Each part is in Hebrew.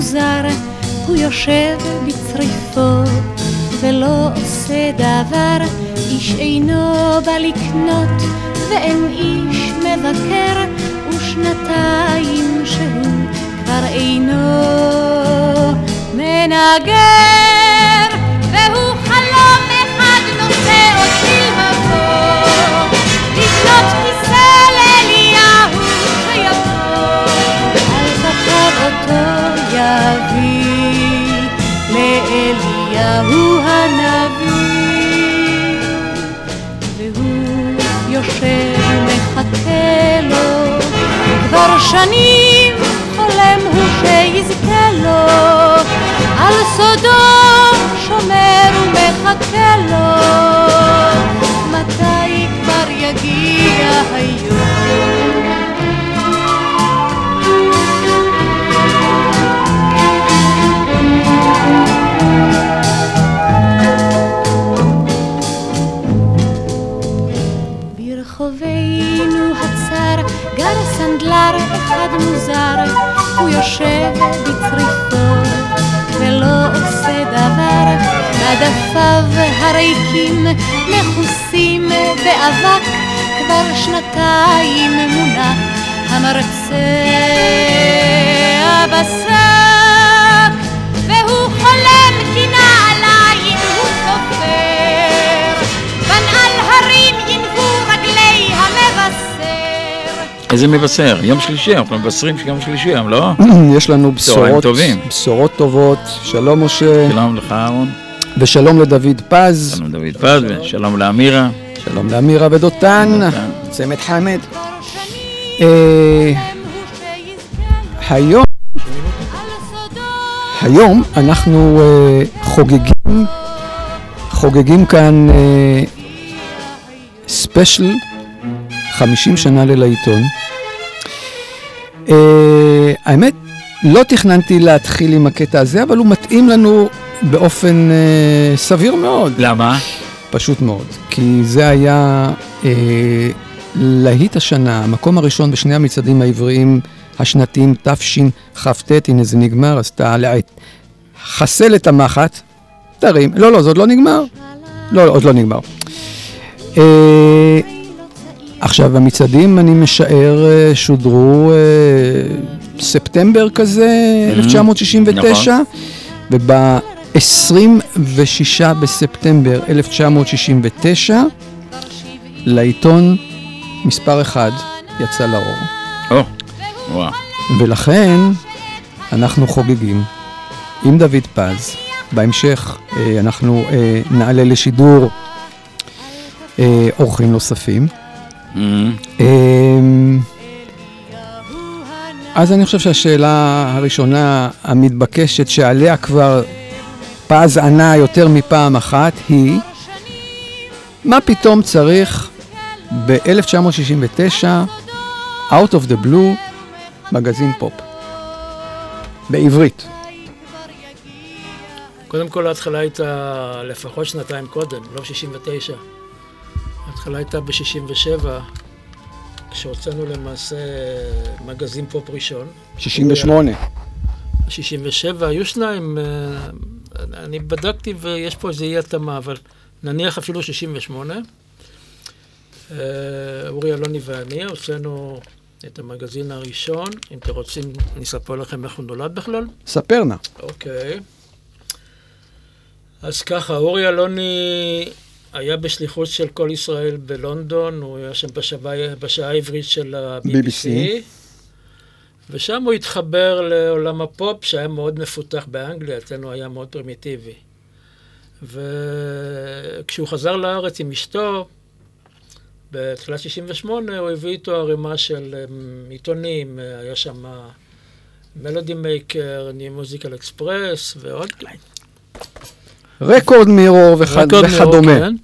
מוזר, הוא יושב בצריפו ולא עושה דבר, איש אינו בא לקנות ואין איש מבקר, ושנתיים שהוא כבר אינו מנגר, לאליהו הנביא, והוא יושב ומחכה לו, כבר שנים חולם הוא שיזכה לו, על סודו שומר ומחכה לו, מתי כבר יגיע היום? סנדלר אחד מוזר, הוא יושב בצריפו ולא עושה דבר, מדפיו הריקים מכוסים באבק, כבר שנתיים מונח המרצע בשק, איזה מבשר? יום שלישי, אנחנו מבשרים שיום שלישי היום, לא? יש לנו בשורות. בשורות טובות. שלום משה, שלום לך אהרון, ושלום לדוד פז, שלום דוד פז, ושלום לאמירה. שלום לאמירה ודותן, דותן. צמד חמד. אה, היום, היום אנחנו אה, חוגגים, חוגגים כאן אה, ספיישל 50 שנה ללעיתון. אה, האמת, לא תכננתי להתחיל עם הקטע הזה, אבל הוא מתאים לנו באופן אה, סביר מאוד. למה? פשוט מאוד. כי זה היה אה, להיט השנה, המקום הראשון בשני המצעדים העבריים השנתיים תשכ"ט, הנה זה נגמר, אז תעלה, חסל את המחט, תרים, לא, לא, זה עוד לא נגמר. לא, לא, עוד לא נגמר. אה, עכשיו, המצעדים, אני משער, אה, שודרו אה, ספטמבר כזה, 1969, וב-26 בספטמבר 1969, לעיתון מספר אחד יצא לאור. או, וואו. ולכן אנחנו חוגגים עם דוד פז. בהמשך אה, אנחנו נעלה לשידור אורחים נוספים. אמ, אז אני חושב שהשאלה הראשונה המתבקשת שעליה כבר פז ענה יותר מפעם אחת היא מה פתאום צריך ב-1969 Out of the Blue מגזין פופ בעברית. קודם כל ההתחלה הייתה לפחות שנתיים קודם, לא 69. ההתחלה הייתה ב-67, כשהוצאנו למעשה מגזין פופ ראשון. 68. 67, היו שניים, אה, אני בדקתי ויש פה איזו אי התאמה, אבל נניח אפילו 68. אה, אורי אלוני ואני הוצאנו את המגזין הראשון. אם אתם רוצים, אני אספר לכם איך הוא נולד בכלל. ספר נא. אוקיי. אז ככה, אורי אלוני היה בשליחות של כל ישראל בלונדון, הוא היה שם בשעה, בשעה העברית של ה-BBC, BBC. ושם הוא התחבר לעולם הפופ שהיה מאוד מפותח באנגליה, אצלנו היה מאוד פרימיטיבי. וכשהוא חזר לארץ עם אשתו, בתחילת 68, הוא הביא איתו ערימה של אמ, עיתונים, היה שם Melody Maker, New Musical Express ועוד Record Mirror, Mirror, וכדומה. כן.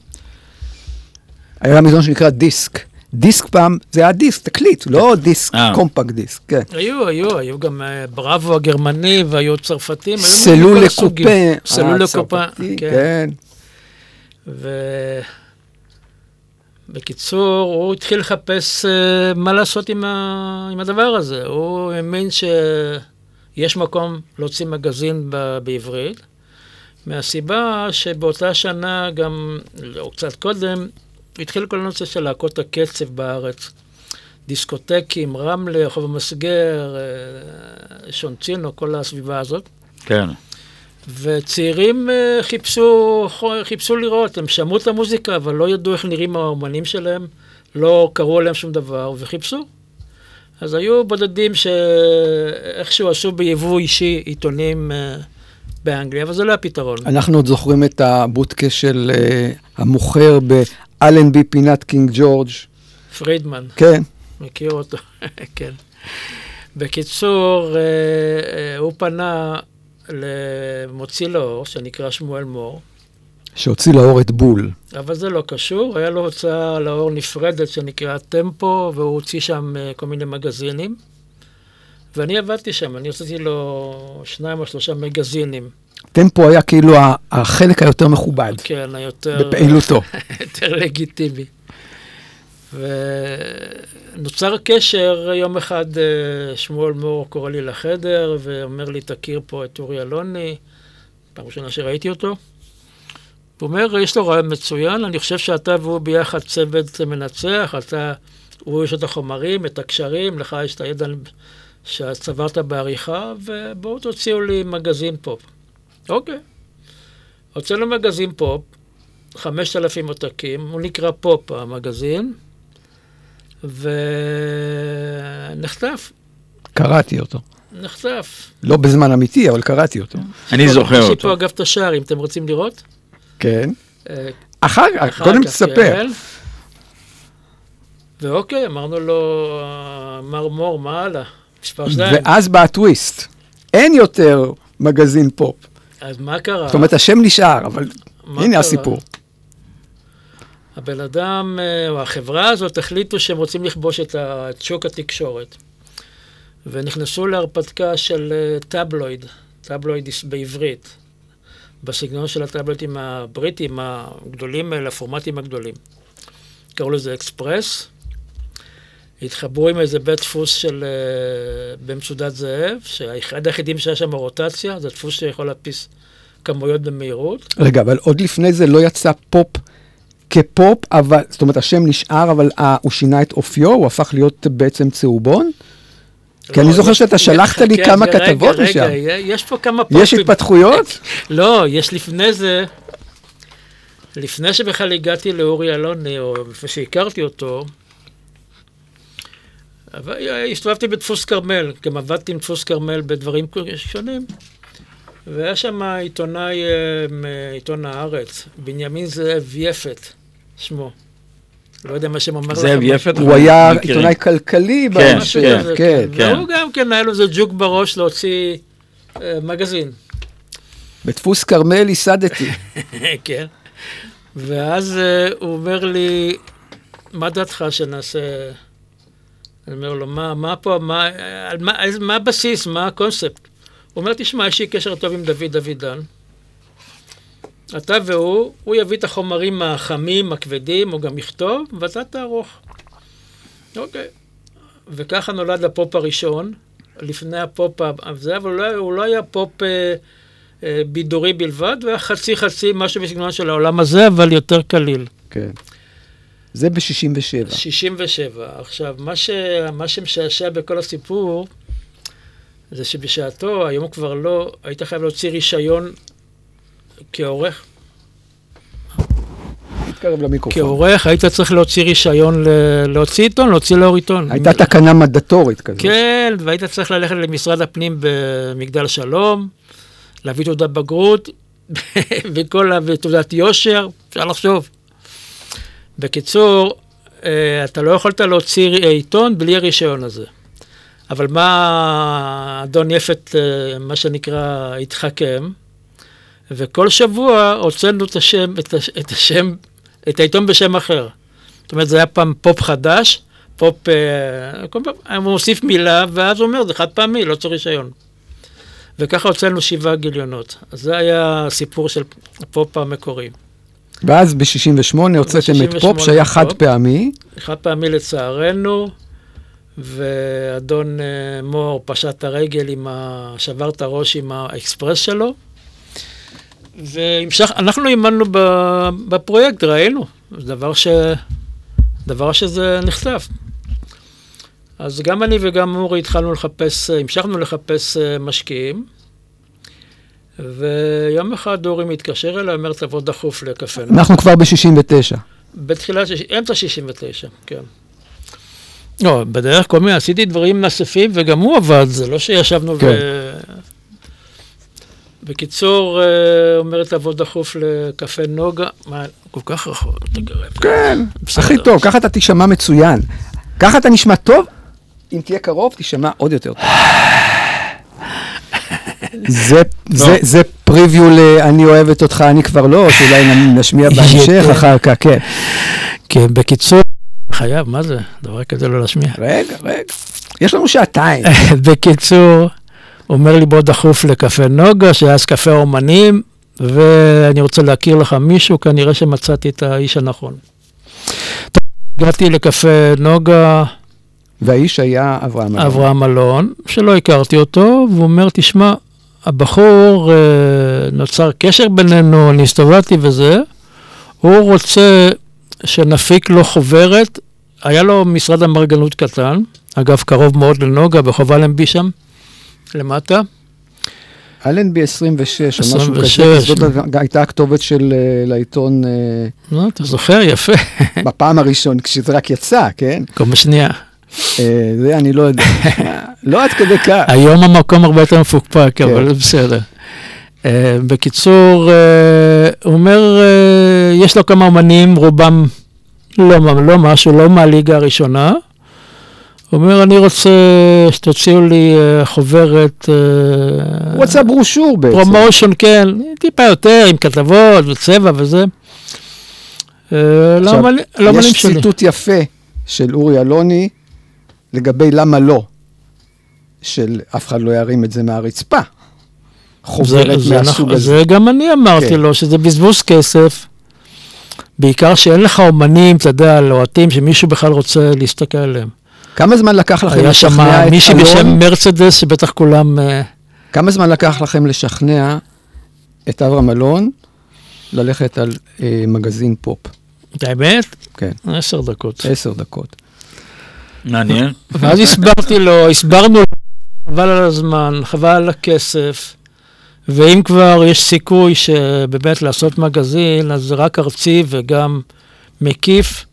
היה מגזין שנקרא דיסק. דיסק פעם, זה היה דיסק, תקליט, לא דיסק, אה. compact disc, כן. היו, היו, היו גם אה, Bravo הגרמני והיו צרפתים. Salut les Copains. סלול אה, לקופה, כן. כן. ו... בקיצור, הוא התחיל לחפש מה לעשות עם, ה... עם הדבר הזה. הוא האמין שיש מקום להוציא מגזין ב... בעברית, מהסיבה שבאותה שנה, גם, או קצת קודם, התחיל כל הנושא של להקות הקצב בארץ. דיסקוטקים, רמלה, רחוב המסגר, אה, שונצינו, כל הסביבה הזאת. כן. וצעירים אה, חיפשו, חיפשו לראות, הם שמעו את המוזיקה, אבל לא ידעו איך נראים האומנים שלהם, לא קראו עליהם שום דבר, וחיפשו. אז היו בודדים שאיכשהו עשו ביבוא אישי עיתונים אה, באנגליה, אבל זה לא הפתרון. אנחנו עוד זוכרים את הבוטקה של אה, המוכר באלנבי פינת קינג ג'ורג'. פרידמן, כן. מכיר אותו, כן. בקיצור, אה, אה, הוא פנה למוציא לאור, שנקרא שמואל מור, שהוציא לאור את בול. אבל זה לא קשור, היה לו הוצאה לאור נפרדת שנקראה טמפו, והוא הוציא שם כל מיני מגזינים. ואני עבדתי שם, אני הוצאתי לו שניים או שלושה מגזינים. טמפו היה כאילו החלק היותר מכובד כן, היותר... בפעילותו. יותר לגיטימי. ונוצר קשר, יום אחד אה, שמואל מור קורא לי לחדר ואומר לי, תכיר פה את אורי אלוני, פעם ראשונה שראיתי אותו. הוא אומר, יש לו רעיון מצוין, אני חושב שאתה והוא ביחד צוות מנצח, אתה, הוא יש את החומרים, את הקשרים, לך יש את הידע שצברת בעריכה, ובואו תוציאו לי מגזין פופ. אוקיי. הוצאנו מגזין פופ, 5,000 עותקים, הוא נקרא פופ המגזין, ונחטף, קראתי אותו. נחטף. לא בזמן אמיתי, אבל קראתי אותו. אני זוכר יש לי אותו. פה אגב את השער, אם אתם רוצים לראות. כן. אה, אחר כך, קודם תספר. כן. ואוקיי, אמרנו לו, אה, מר מור, מה הלאה? מספר. ואז בא הטוויסט. אין יותר מגזין פופ. אז מה קרה? זאת אומרת, השם נשאר, אבל מה קרה? הסיפור. הבן אדם, אה, או החברה הזאת, החליטו שהם רוצים לכבוש את, שוק התקשורת. ונכנסו להרפתקה של אה, טבלויד, טבלויד בעברית, בסגנון של הטבלוידים הבריטים הגדולים האלה, הפורמטים הגדולים. קראו לזה אקספרס. התחברו עם איזה בית דפוס של... אה, במצודת זאב, שאחד היחידים שהיה שם רוטציה, זה דפוס שיכול להדפיס כמויות במהירות. רגע, אבל עוד לפני זה לא יצא פופ כפופ, אבל, זאת אומרת, השם נשאר, אבל אה, הוא שינה את אופיו, הוא הפך להיות בעצם צהובון? כי אני לא, זוכר שאתה שלחת לי חכה, כמה רגע, כתבות רגע, משם. רגע, יש פה כמה פופים. יש התפתחויות? לא, יש לפני זה, לפני שבכלל הגעתי לאורי אלוני, או לפני שהכרתי אותו, הסתובבתי בדפוס כרמל, גם עבדתי עם דפוס כרמל בדברים שונים. והיה שם עיתונאי אה, מעיתון הארץ, בנימין זאב יפת, שמו. לא יודע מה שם לכם. זאב יפת. הוא היה. עיתונאי כלכלי. כן, כן, כן. כן. והוא גם כן, היה לו איזה ג'וק בראש להוציא אה, מגזין. בדפוס כרמל ייסדתי. כן. ואז אה, הוא אומר לי, מה דעתך שנעשה... אני אומר לו, מה, מה פה, מה, מה, מה הבסיס, מה הקונספט? הוא אומר, תשמע, יש לי קשר טוב עם דוד דוידן. אתה והוא, הוא יביא את החומרים החמים, הכבדים, הוא גם יכתוב, ואתה תערוך. אוקיי. וככה נולד הפופ הראשון, לפני הפופ הזה, אבל הוא לא, הוא לא היה פופ אה, אה, בידורי בלבד, הוא היה חצי חצי, משהו בסגנון של העולם הזה, אבל יותר קליל. כן. זה ב-67. 67. עכשיו, מה, ש... מה שמשעשע בכל הסיפור, זה שבשעתו, היום כבר לא, היית חייב להוציא רישיון כעורך. תתקרב למיקרופון. כעורך היית צריך להוציא רישיון ל... להוציא עיתון, להוציא לאור עיתון. הייתה תקנה מנדטורית כזאת. כן, והיית צריך ללכת למשרד הפנים במגדל שלום, להביא תעודת בגרות, וכל ה... ותעודת יושר, אפשר לחשוב. בקיצור, אה, אתה לא יכולת להוציא עיתון בלי הרישיון הזה. אבל מה אדון יפת, אה, מה שנקרא, התחכם, וכל שבוע הוצאנו את השם, את, הש, את השם, את העיתון בשם אחר. זאת אומרת, זה היה פעם פופ חדש, פופ, אה, הוא מוסיף מילה, ואז הוא אומר, זה חד פעמי, לא צריך רישיון. וככה הוצאנו שבעה גיליונות. אז זה היה הסיפור של הפופ המקורי. ואז ב-68 הוצאתם את פופ שהיה. חד פעמי. חד פעמי לצערנו, ואדון אה, מור פשט את הרגל עם ה... שבר את הראש עם האקספרס שלו. והמשך, אנחנו האמנו ב- בפרויקט, ראינו, זה דבר ש... דבר שזה נחשף. אז גם אני וגם אורי התחלנו לחפש, אה, המשכנו לחפש אה, משקיעים, ויום אחד אורי מתקשר אליי, אומר, תבוא דחוף לקפה. אנחנו כבר ב-69. בתחילת, אמצע 69, כן. לא, בדרך כל מיני, עשיתי דברים נוספים וגם הוא עבד, זה לא שישבנו כן. ו... בקיצור, אה, אומרת תבוא דחוף לקפה נוגה, מה, כל כך רחוק, תגרב. כן, בסדר. הכי טוב, ככה אתה תישמע מצוין. ככה אתה נשמע טוב, אם תהיה קרוב, תישמע עוד יותר טוב. זה, זה, זה פריוויו ל-אני אוהבת אותך, אני כבר לא, שאולי נשמיע בהמשך. אחר כך, כן. כן, בקיצור, חייב, מה זה? דבר כזה לא להשמיע. רגע, רגע. יש לנו שעתיים. בקיצור, אומר לי בוא דחוף לקפה נוגה, שהיה אז קפה אומנים, ואני רוצה להכיר לך מישהו, כנראה שמצאתי את האיש הנכון. הגעתי לקפה נוגה, והאיש היה אברהם אלון. אברהם אלון, שלא הכרתי אותו, והוא אומר, תשמע, הבחור, אה, נוצר קשר בינינו, אני הסתובבתי וזה, הוא רוצה שנפיק לו חוברת, היה לו משרד אמרגנות קטן, אגב, קרוב מאוד לנוגה, ברחוב אלנבי שם, למטה. אלנבי 26, או משהו 26. כזה, זאת הייתה הכתובת של אה, לעיתון אה, לא, אתה זוכר, יפה. בפעם הראשון, כשזה רק יצא, כן? קומה שנייה. אה, זה אני לא יודע. לא עד כדי כך. היום המקום הרבה יותר מפוקפק, כן. אבל בסדר. Uh, בקיצור, uh, הוא אומר, יש לו כמה אומנים, רובם לא, לא משהו, לא מהליגה הראשונה. הוא אומר, אני רוצה שתוציאו לי חוברת... הוא רצה ברושור בעצם. promotion, כן, טיפה יותר, עם כתבות וצבע וזה. עכשיו, לא מאלה היש שלי. ציטוט יפה של אורי אלוני לגבי למה לא, של אף אחד לא ירים את זה מהרצפה. חוברת זה, זה, מהסוג נכון, הזה. זה גם אני אמרתי כן. לו, שזה בזבוז כסף. בעיקר שאין לך אומנים, אתה יודע, לוהטים, שמישהו בכלל רוצה להסתכל עליהם. כמה זמן לקח לכם היה שם לשכנע את מישהי בשם אלון? מרצדס, שבטח כולם... אה, כמה זמן לקח לכם לשכנע את אברהם אלון ללכת על אה, מגזין פופ? את האמת? כן, עשר דקות. עשר דקות. מעניין. ואז הסברתי לו, הסברנו לו, חבל על הזמן, חבל על הכסף, ואם כבר יש סיכוי שבאמת לעשות מגזין, אז זה רק ארצי וגם מקיף.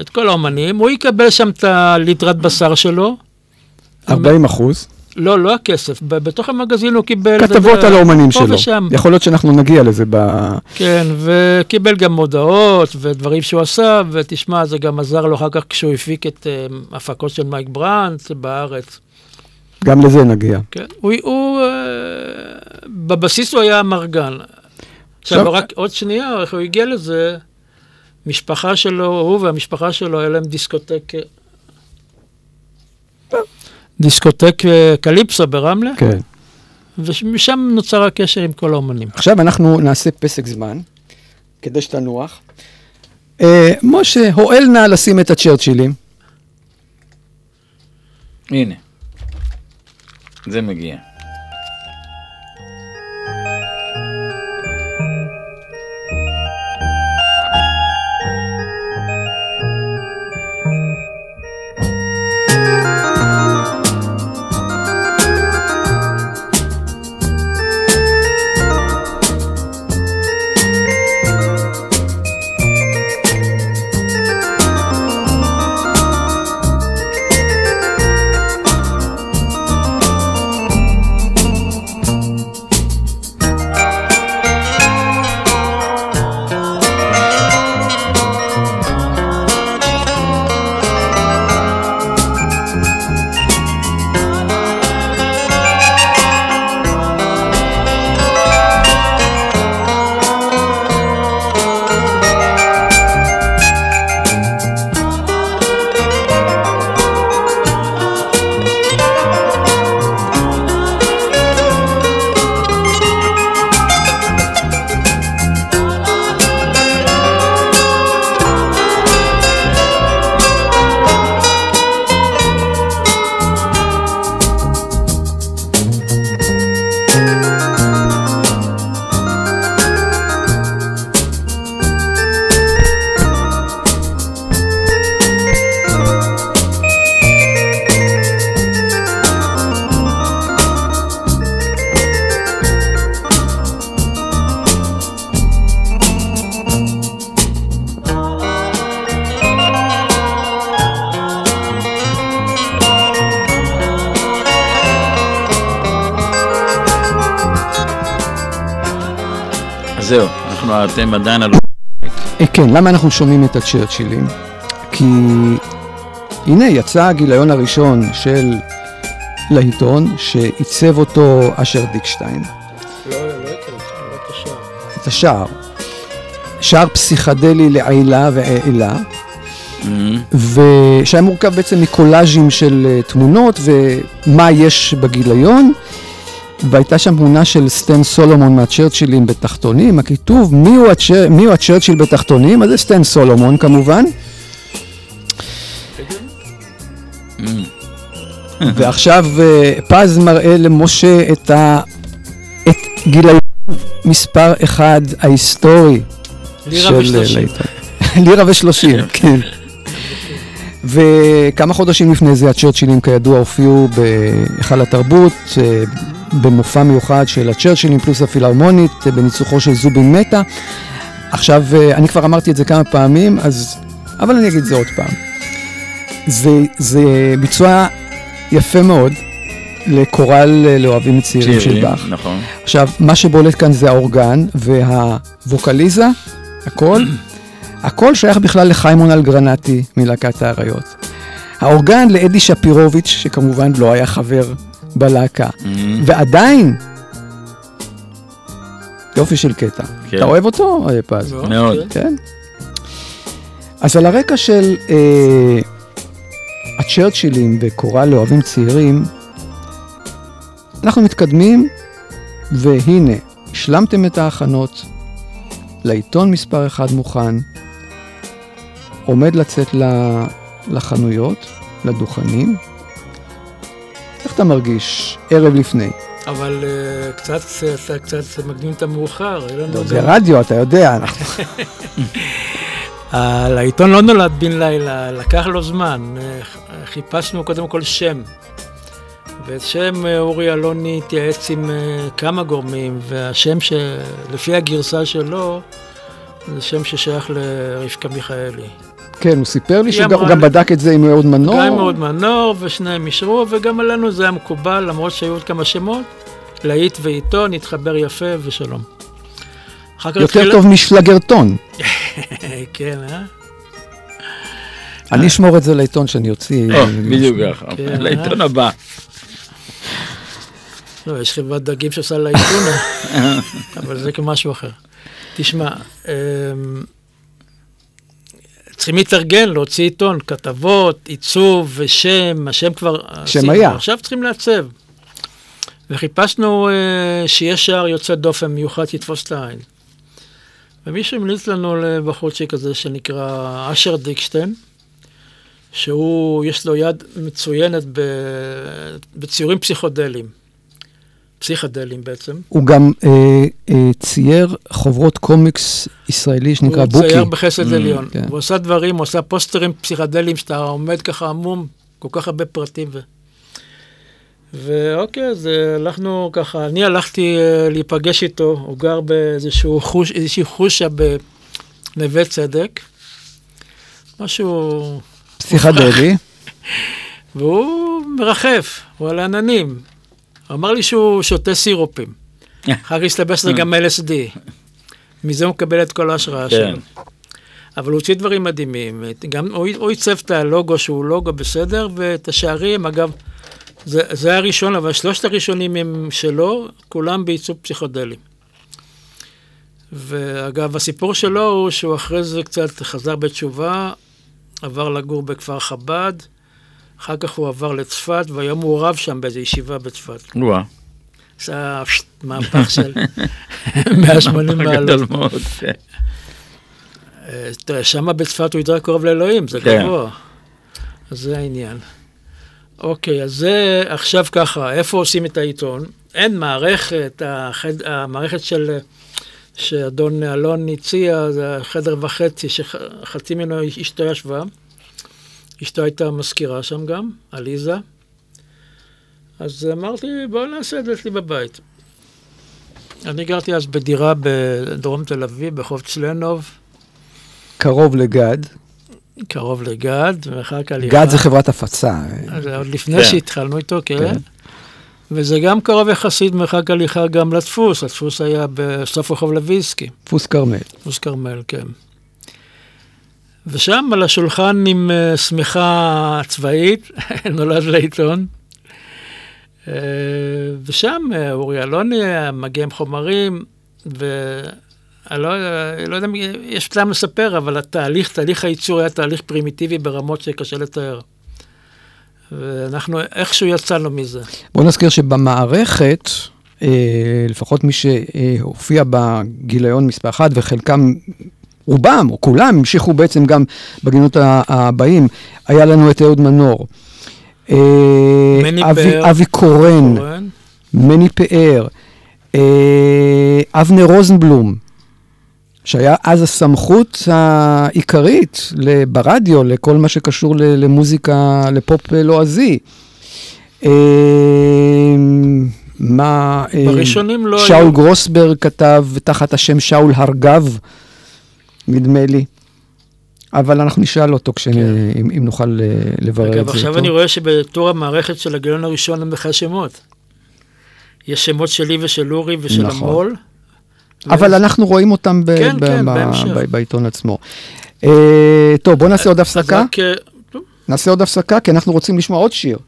את כל האומנים, הוא יקבל שם את הליטרת בשר שלו. 40 אחוז. לא, לא הכסף, בתוך המגזין הוא קיבל... כתבות על האומנים שלו. ושם. יכול להיות שאנחנו נגיע לזה ב... כן, וקיבל גם מודעות ודברים שהוא עשה, ותשמע, זה גם עזר לו אחר כך כשהוא הפיק את אה, הפקות של מייק ברנט בארץ. גם לזה נגיע. כן, הוא, הוא אה, בבסיס הוא היה אמרגן. עכשיו, עכשיו- רק עוד שנייה, איך הוא הגיע לזה, משפחה שלו, הוא והמשפחה שלו, היה להם דיסקוטק... דיסקוטק אה, קליפסו ברמלה, כן. ומשם נוצר הקשר עם כל האומנים. עכשיו אנחנו נעשה פסק זמן, כדי שתנוח. אה, משה, הואל נא לשים את הצ'רצ'ילים. הנה. זה מגיע. אתם עדיין על... אה, כן, למה אנחנו שומעים את הצ'רצ'ילים? כי הנה יצא הגיליון הראשון של לעיתון, שעיצב אותו אשר דיקשטיין, לא, לא את לא את השער. את השער. שער פסיכדלי לעילה ועילה, ושהיה מורכב בעצם מקולאז'ים של אה, תמונות ומה יש בגיליון. והייתה שם תמונה של סטן סולומון מהצ'רצ'ילים בתחתונים, הכיתוב מיהו, הצ'ר... מיהו הצ'רצ'יל בתחתונים, אז זה סטן סולומון כמובן. ועכשיו אה, פז מראה למשה את, ה... את גיליון מספר אחד ההיסטורי לירה של ושלושים. לירה ושלושים, כן. וכמה חודשים לפני זה הצ'רצ'ילים כידוע הופיעו בהיכל התרבות, אה, במופע מיוחד של הצ'רצ'ילים פלוס הפילהרמונית, אה, בניצוחו של זובין מטה. עכשיו, אה, אני כבר אמרתי את זה כמה פעמים, אז... אבל אני אגיד את זה עוד פעם. זה, זה ביצוע יפה מאוד לקורל אה, לאוהבים צעירים של באך. נכון. עכשיו, מה שבולט כאן זה האורגן והווקליזה, הכל. הכל שייך בכלל לחיימון אלגרנטי מלהקת האריות. האורגן לאדי שפירוביץ', שכמובן לא היה חבר בלהקה. ועדיין, יופי של קטע. כן. אתה אוהב אותו, פז? לא, מאוד. כן. כן. אז על הרקע של אה, הצ'רצ'ילים וקורל לאוהבים צעירים, אנחנו מתקדמים, והנה, השלמתם את ההכנות, לעיתון מספר אחד מוכן, עומד לצאת לחנויות, לדוכנים. אתה מרגיש ערב לפני? אבל אה, קצת, אה, קצת מקדים את המאוחר. לנו זה רדיו, אתה יודע, אנחנו... ה- לעיתון לא נולד בן לילה, לקח לו זמן. אה, חיפשנו קודם כל שם. ואת שם אה, אורי אלוני התייעץ עם אה, כמה גורמים, והשם שלפי הגרסה שלו, זה שם ששייך לרבקה מיכאלי. כן, הוא סיפר לי שהוא גם- הוא גם לי- בדק את זה עם אהוד מנור. גם עם אהוד מנור, ושניהם אישרו, וגם עלינו זה היה מקובל, למרות שהיו עוד כמה שמות. להיט ועיתון, התחבר יפה ושלום. יותר טוב משלגרטון. כן, אה? אני אשמור את זה לעיתון שאני אוציא. או, בדיוק ככה, כן, לעיתון הבא. לא, יש חברת דגים שעושה לעיתון, אבל זה כמשהו אחר. תשמע, אמ, צריכים להתארגן, להוציא עיתון, כתבות, עיצוב ושם, השם כבר... עשינו, היה. עכשיו צריכים לעצב. וחיפשנו אה, שיהיה שער יוצא דופן מיוחד שיתפוס את העין. ומישהו המליץ לנו לבחורצ'יק כזה שנקרא אשר דיקשטיין, שהוא, יש לו יד מצוינת ב, בציורים פסיכודליים. פסיכדליים בעצם. הוא גם אה, אה, צייר חוברות קומיקס ישראלי שנקרא הוא בוקי. צייר בחסד עליון. כן. הוא עשה דברים, הוא עשה פוסטרים פסיכדליים שאתה עומד ככה עמום, כל כך הרבה פרטים. ו... ואוקיי, אז אה, הלכנו ככה, אני הלכתי אה, להיפגש איתו, הוא גר באיזשהו חוש, איזושהי חושה בנווה צדק, משהו, פסיכדלי. והוא מרחף, הוא על העננים. הוא אמר לי שהוא שותה סירופים. אחר כך הסתבר שזה גם LSD. מזה הוא מקבל את כל ההשראה כן. שלו. אבל הוא הוציא דברים מדהימים. גם הוא, עיצב את הלוגו שהוא לוגו בסדר, ואת השערים, אגב, זה, זה הראשון, אבל שלושת הראשונים הם שלו, כולם בעיצוב פסיכודלי. ואגב, הסיפור שלו הוא שהוא אחרי זה קצת חזר בתשובה, עבר לגור בכפר חב"ד, אחר כך הוא עבר לצפת, והיום הוא רב שם באיזו ישיבה בצפת. וואה. עשה מהפך של 180 מעלות. שם בצפת הוא יותר קרוב לאלוהים, זה כן. גבוה. אז זה העניין. אוקיי, אז זה עכשיו ככה, איפה עושים את העיתון? אין מערכת, החד, המערכת של, שאדון אלון הציע, זה חדר וחצי, שחצי ממנו אשתו ישבה. אשתו הייתה מזכירה שם גם, עליזה. אז אמרתי, בואו נעשה את זה אצלי בבית. אני גרתי אז בדירה בדרום תל אביב, ברחוב צלנוב, קרוב לגד. קרוב לגד, ואחר כך... גד זה חברת הפצה. אז עוד לפני כן. שהתחלנו איתו, כן. כן. וזה גם קרוב יחסית מרחק הליכה גם לדפוס, הדפוס היה בסוף רחוב לוינסקי, דפוס כרמל. דפוס כרמל, כן. ושם על השולחן עם אה, שמיכה צבאית, נולד לעיתון. אה, ושם אה, אורי אלוני מגיע עם חומרים, ואני לא, לא יודע, אם יש טעם לספר, אבל התהליך, תהליך הייצור היה תהליך פרימיטיבי ברמות שקשה לתאר. ואנחנו איכשהו יצאנו מזה. בוא נזכיר שבמערכת, לפחות מי שהופיע בגיליון מספר 1 וחלקם, רובם או כולם המשיכו בעצם גם בגינות הבאים, היה לנו את אהוד מנור. אה, אבי- קורן. מני פאר, אה, אבנר רוזנבלום, שהיה אז הסמכות העיקרית ברדיו לכל מה שקשור למוזיקה, לפופ לועזי. אה, מה... בראשונים לא שאול היו- גרוסברג כתב תחת השם שאול הרגב, נדמה לי. אבל אנחנו נשאל אותו כש... אם, אם נוכל אה, לברר את זה. כן. אגב, עכשיו. אני רואה שבתור המערכת של הגיליון הראשון אין בכלל שמות. יש שמות שלי ושל אורי ושל נכון. המו"ל. אבל אנחנו רואים אותם ב- כן, ב- כן, ב-. ב- בעיתון עצמו. אה, טוב, בוא נעשה עוד הפסקה. רק, אה, נעשה עוד הפסקה, כי אנחנו רוצים לשמוע עוד שיר.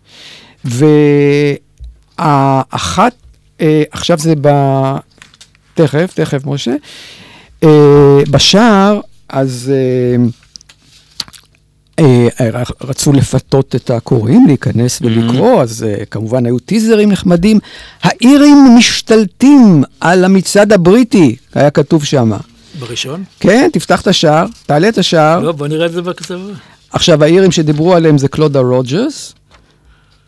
והאחת, אה, עכשיו זה ב... תכף, תכף, משה. אה, בשער, אז אה, אה, רצו לפתות את הקוראים להיכנס ולקרוא, אז כמובן היו טיזרים נחמדים. האירים משתלטים על המצעד הבריטי, היה כתוב שם. בראשון? כן, תפתח את השער, תעלה את השער. לא, בוא נראה את זה בכתבה. עכשיו, האירים שדיברו עליהם זה קלודה רוג'רס,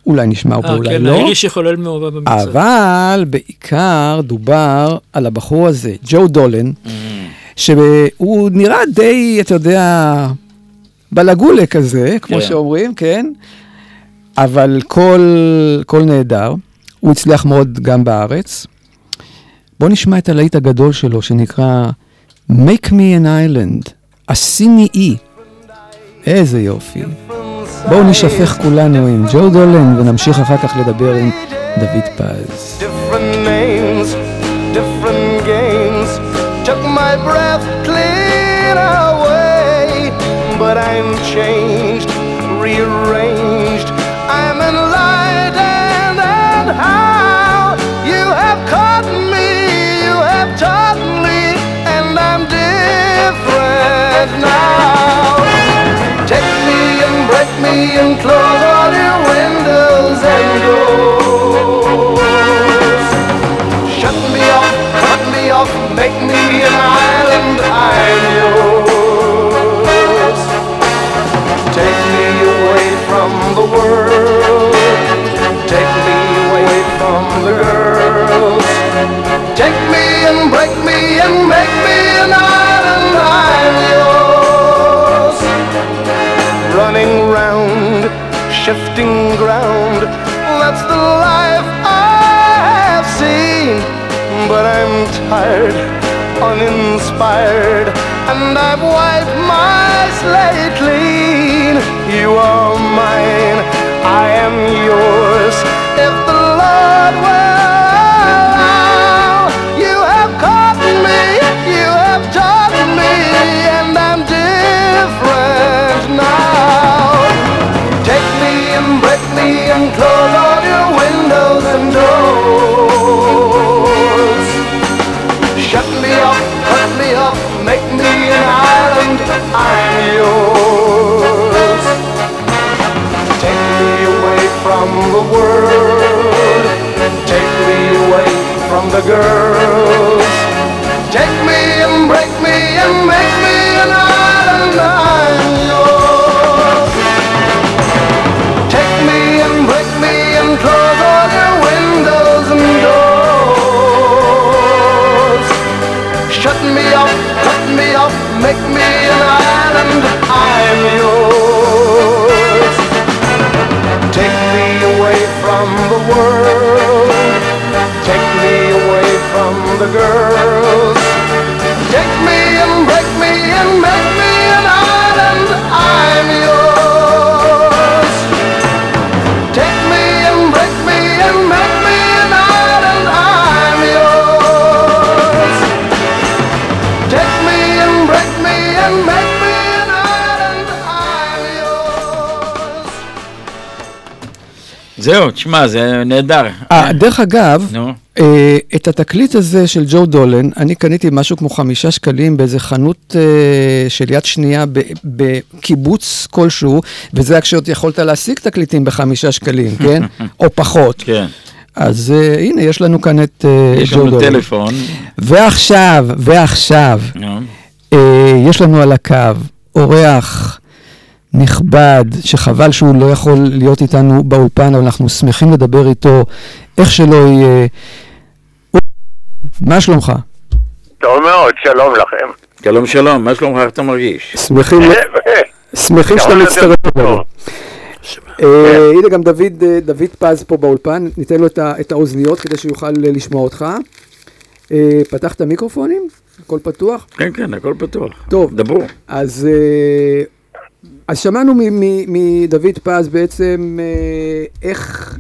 אולי נשמע אותו, אה, אולי כן, לא, האירי שחולל מאובה במצעד. אבל בעיקר דובר על הבחור הזה, ג'ו דולן, שהוא נראה די, אתה יודע, בלגולה כזה, כמו כן. שאומרים, כן? אבל קול, קול נהדר, הוא הצליח מאוד גם בארץ. בואו נשמע את הלהיט הגדול שלו, שנקרא Make Me an Island, עשיני אי. איזה יופי. בואו נשפך כולנו עם ג'ו דולן ונמשיך אחר כך לדבר עם דוד פז. now. And close all your windows and doors. the girl. זהו, תשמע, זה נהדר. אה, דרך אגב. אה, את התקליט הזה של ג'ו דולן, אני קניתי משהו כמו חמישה שקלים באיזה חנות אה, של יד שנייה בקיבוץ כלשהו, וזה היה כשעוד יכולת להשיג תקליטים בחמישה שקלים, כן? או פחות. כן. אז אה, הנה, יש לנו כאן את אה, יש ג'ו לנו דולן. טלפון. ועכשיו, ועכשיו, נו. אה, יש לנו על הקו אורח נכבד, שחבל שהוא לא יכול להיות איתנו באולפן, אבל אנחנו שמחים לדבר איתו, איך שלא יהיה. מה שלומך? טוב מאוד, שלום לכם. שלום שלום, מה שלומך, איך אתה מרגיש? שמחים, שמחים שאתה יכול להיות מצטרף יותר אלינו. אה, הנה גם דוד, אה, דוד פז פה באולפן, ניתן לו את ה- את האוזניות כדי שיוכל אה, לשמוע אותך. אה, פתחת מיקרופונים? הכל פתוח? כן, כן, הכל פתוח. טוב. דברו. אז, אה, אז שמענו מ- מ- מדוד פז בעצם אה, איך,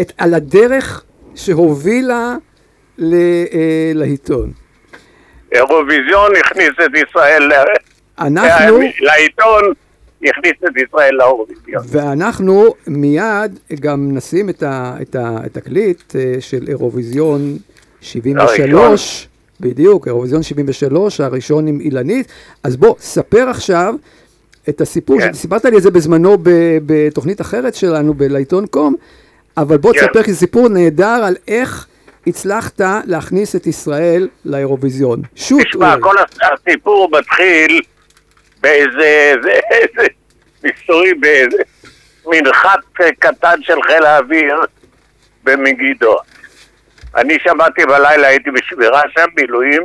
את, על הדרך שהובילה ל, אה, לעיתון. אירוויזיון הכניס את ישראל אנחנו, לעיתון, הכניס את ישראל לאירוויזיון. ואנחנו מיד גם נשים את ה- את התקליט אה, של אירוויזיון 73, בדיוק, אירוויזיון 73, הראשון עם אילנית. אז בוא, ספר עכשיו את הסיפור, כן. סיפרת לי את זה בזמנו בתוכנית אחרת שלנו, לעיתון קום, אבל בוא כן. תספר כי זה סיפור נהדר על איך הצלחת להכניס את ישראל לאירוויזיון. שוט, תשמע, אורי. כל הסיפור מתחיל באיזה איזה- מסתורי, באיזה מנחת קטן של חיל האוויר במגידו. אני שמעתי בלילה, הייתי בשמירה שם, מילואים,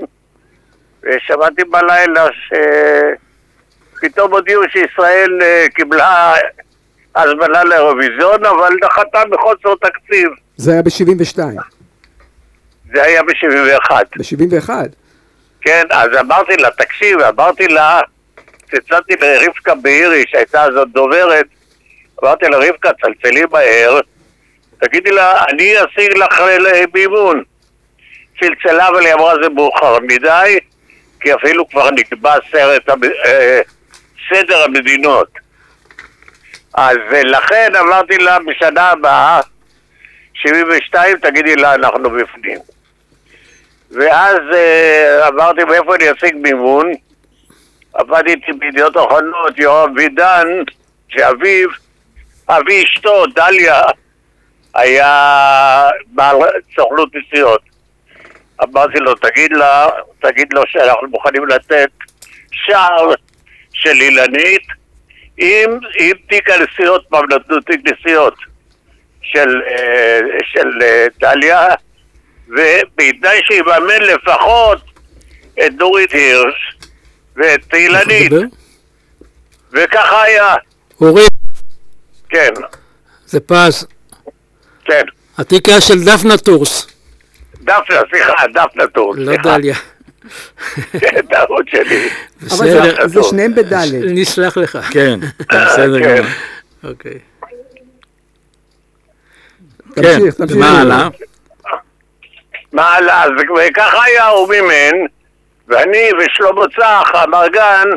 ושמעתי בלילה שפתאום הודיעו שישראל אה, קיבלה הזמנה לאירוויזיון, אבל דחתה מחוסר תקציב. זה היה ב-72, זה היה ב-71. ב-71. כן, אז אמרתי לה, תקשיב, אמרתי לה, צלצלתי לרבקה בהירי, שהייתה אז דוברת, אמרתי לה, רבקה, צלצלי מהר, תגידי לה, אני אשיג לך ל- מימון. צלצלה אבל היא אמרה זה מאוחר מדי, כי אפילו כבר נקבע סרט, אה, סדר המדינות. אז אה, לכן אמרתי לה, בשנה הבאה, 72, תגידי לה, אנחנו בפנים. ואז אה, אמרתי, מאיפה אני אשיג מימון? עבדתי בידיעות אחרונות, יואב וידן, שאביו, אבי אשתו, דליה, היה בעל סוכנות נסיעות. אמרתי לו, תגיד לה, תגיד לו שאנחנו מוכנים לתת שער של אילנית עם, עם תיק הנסיעות, פעם נתנו תיק נסיעות של, אה, של אה, דליה, ובתנאי שיממן לפחות את נורית הירש ואת אילנית? וככה היה, אורי, כן, זה פז. כן. התיק היה של דפנה טורס, דפנה, סליחה, דפנה טור, לא סליחה. דליה. כן, טעות שלי. אבל בסדר, זה- שניהם בדלת. נסלח לך. כן, בסדר כן. גמור. אוקיי. כן, תמשיך, תמשיך. ומה הלאה? מה? אז וככה היה, הוא מימן, ואני ושלמה צח, המרגן,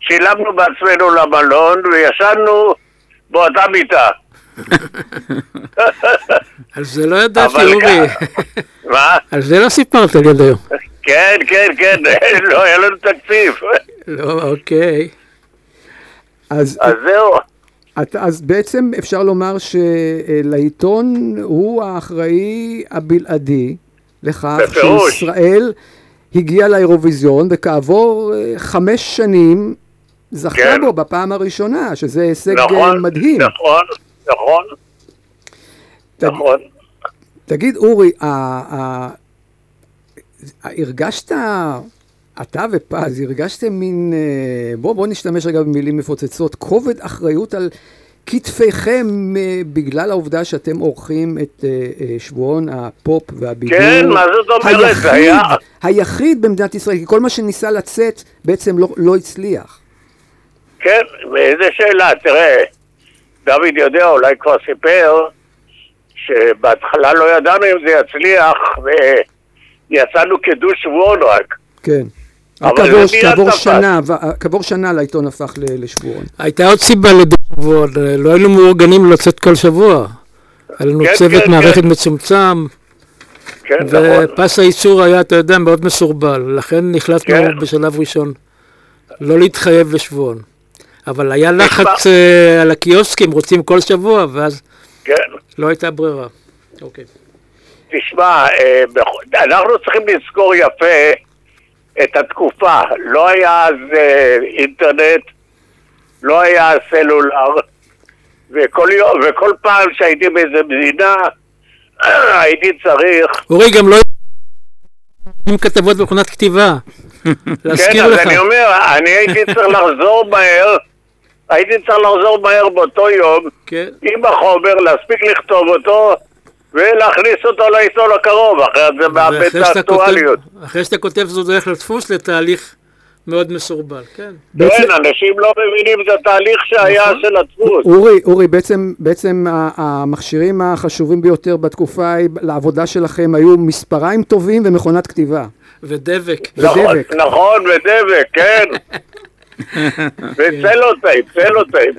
שילמנו בעצמנו למלון וישנו באותה מיטה. על זה לא ידעתי, אורי. מה? על זה לא סיפרת לי עד היום. כן, כן, כן, לא היה לנו תקציב. לא, אוקיי. אז, אז זהו. את, אז בעצם אפשר לומר שלעיתון הוא האחראי הבלעדי לכך בפירוש. שישראל הגיעה לאירוויזיון וכעבור אה, חמש שנים זכתה כן. בו בפעם הראשונה, שזה הישג אה, נכון, מדהים. נכון, נכון, ת- נכון. תגיד, אורי, ה- ה- הרגשת, אתה ופז, הרגשתם מין, אה, בוא, בוא נשתמש רגע במילים מפוצצות, כובד אחריות על כתפיכם אה, בגלל העובדה שאתם עורכים את אה, שבועון הפופ והבידור. כן, מה זאת אומרת? היחיד, היה- היחיד במדינת ישראל, כי כל מה שניסה לצאת בעצם לא, לא הצליח. כן, ואיזה שאלה, תראה, דוד יודע, אולי כבר סיפר, שבהתחלה לא ידענו אם זה יצליח, ויצאנו כדו שבועון רק. כן. אבל כעבור. שנה, כעבור שנה לעיתון הפך לשבועון. הייתה עוד סיבה לדובון, לא היינו מאורגנים לצאת כל שבוע. היה לנו כן, צוות כן, מערכת כן. מצומצם, כן, נכון. ופס הייצור היה, אתה יודע, מאוד מסורבל. לכן החלטנו כן. בשלב ראשון לא להתחייב לשבועון. אבל היה לחץ אה, על הקיוסקים, רוצים כל שבוע, ואז כן. לא הייתה ברירה. אוקיי. תשמע, אה, אנחנו צריכים לזכור יפה את התקופה. לא היה אז אה, אינטרנט, לא היה סלולר, וכל, יום, וכל פעם שהייתי באיזה מדינה, הייתי צריך... אורי, גם לא... עם כתבות במכונת כתיבה. כן, להזכיר אז לך. אני אומר, אני הייתי צריך לחזור מהר, הייתי צריך לחזור מהר באותו יום, כן. עם החומר, להספיק לכתוב אותו, ולהכניס אותו לעיתון הקרוב, אחרת זה מאבד את האקטואליות. אחרי שאתה כותב זאת דרך לדפוס לתהליך מאוד מסורבל, כן. בעצם- כן, אנשים לא מבינים את התהליך שהיה נכון. של הדפוס. אורי, אורי, בעצם, בעצם המכשירים החשובים ביותר בתקופה ההיא לעבודה שלכם היו מספריים טובים ומכונת כתיבה. ודבק. נכון, ודבק. נכון, ודבק, כן. וצלוטייפ, צלוטייפ.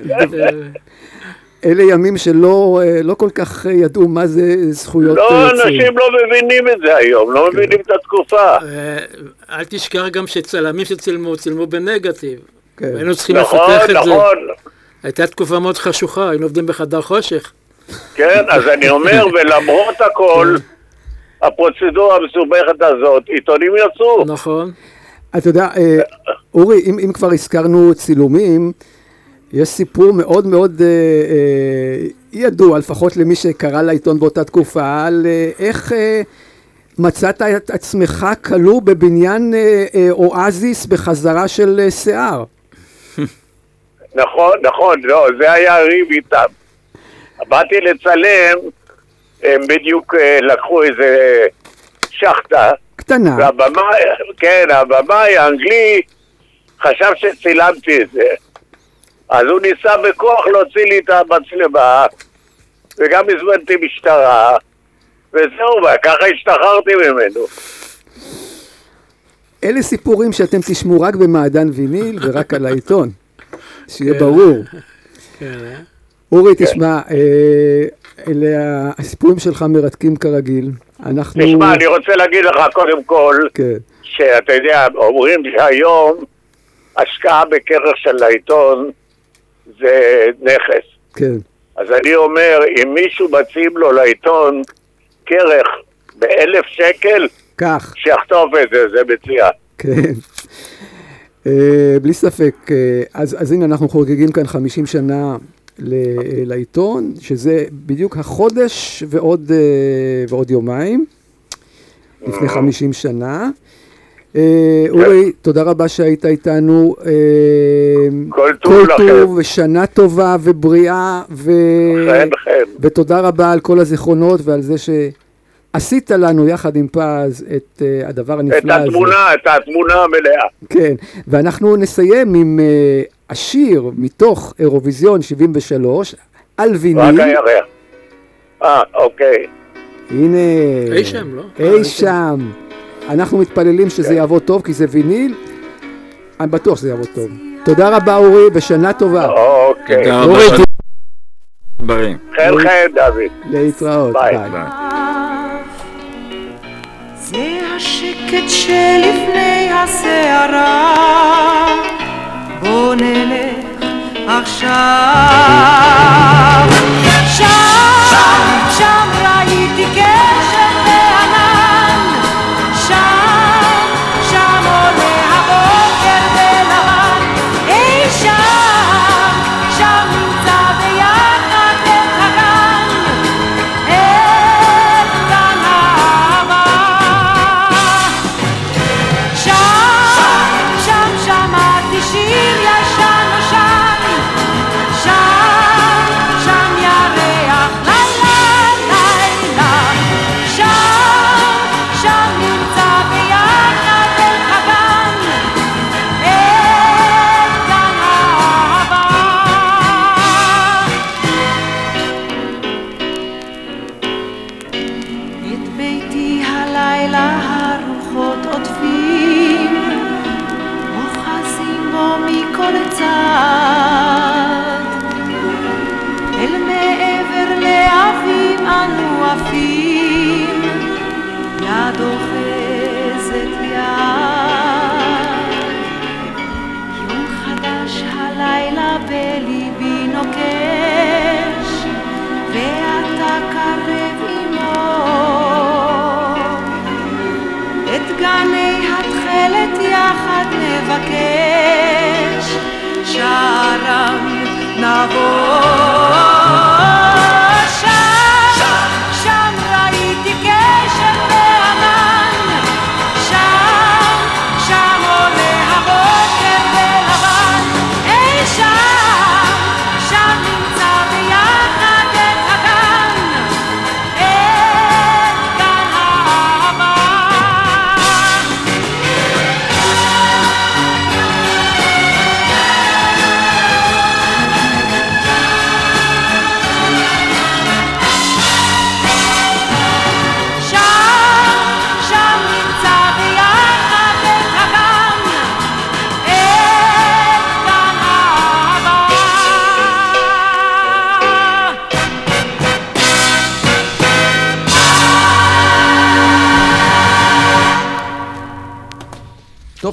אלה ימים שלא אה, לא כל כך אה, ידעו מה זה זכויות לא, אה, יוצרים. אנשים לא מבינים את זה היום, לא מבינים את התקופה. אל תשכח גם שצלמים שצילמו, צילמו בנגטיב. כן. היינו צריכים נכון, לפתח את זה. נכון. הייתה תקופה מאוד חשוכה, היינו עובדים בחדר חושך. כן, אז אני אומר, ולמרות הכל, הפרוצדורה המסובכת הזאת, עיתונים יצאו. נכון. אתה יודע, אורי, אם, אם כבר הזכרנו צילומים, יש סיפור מאוד מאוד אה, אה, ידוע, לפחות למי שקרא לעיתון באותה תקופה, על אה, איך אה, מצאת את עצמך כלוא בבניין אה, אה, אואזיס בחזרה של אה, שיער. נכון, נכון, לא, זה היה ריב איתם. באתי לצלם, הם בדיוק אה, לקחו איזה שחטה, קטנה. והבמאי, כן, הבמאי האנגלי חשב שצילמתי את זה. אז הוא ניסה בכוח להוציא לי את המצלמה, וגם הזמנתי משטרה, וזהו, וככה השתחררתי ממנו. אלה סיפורים שאתם תשמעו רק במעדן ויניל ורק על העיתון. שיהיה ברור. כן, אה? אורי, תשמע, אה, אלה הסיפורים שלך מרתקים כרגיל. אנחנו... תשמע, אני רוצה להגיד לך קודם כל, כן, שאתה יודע, אומרים שהיום השקעה בכרך של העיתון זה נכס. כן. אז אני אומר, אם מישהו מציב לו לעיתון כרך באלף שקל, כך, שיחטוף את זה, זה מציע. כן. אה, בלי ספק. אה, אז, אז הנה, אנחנו חוגגים כאן 50 שנה ל- לעיתון, שזה בדיוק החודש ועוד, אה, ועוד יומיים, לפני 50 שנה. אה, אורי, תודה רבה שהיית איתנו. אה, כל טוב כל לכם. טוב ושנה טובה ובריאה. ותודה רבה על כל הזיכרונות ועל זה שעשית לנו יחד עם פז את אה, הדבר את הנפלא הזה. התמונה, את התמונה המלאה. כן, ואנחנו נסיים עם אה, השיר מתוך אירוויזיון 73, על רק ויניל. הירח. אה, אוקיי. הנה. אי שם, לא? אי שם. אנחנו מתפללים שזה יעבוד טוב, כי זה ויניל. אני בטוח שזה יעבוד טוב. תודה רבה, אורי, ושנה טובה. אוקיי. תודה אורי, בריא. חן חן, דוד. להתראות. ביי. ביי. זה השקט שלפני הסערה, בוא נלך עכשיו. שם, שם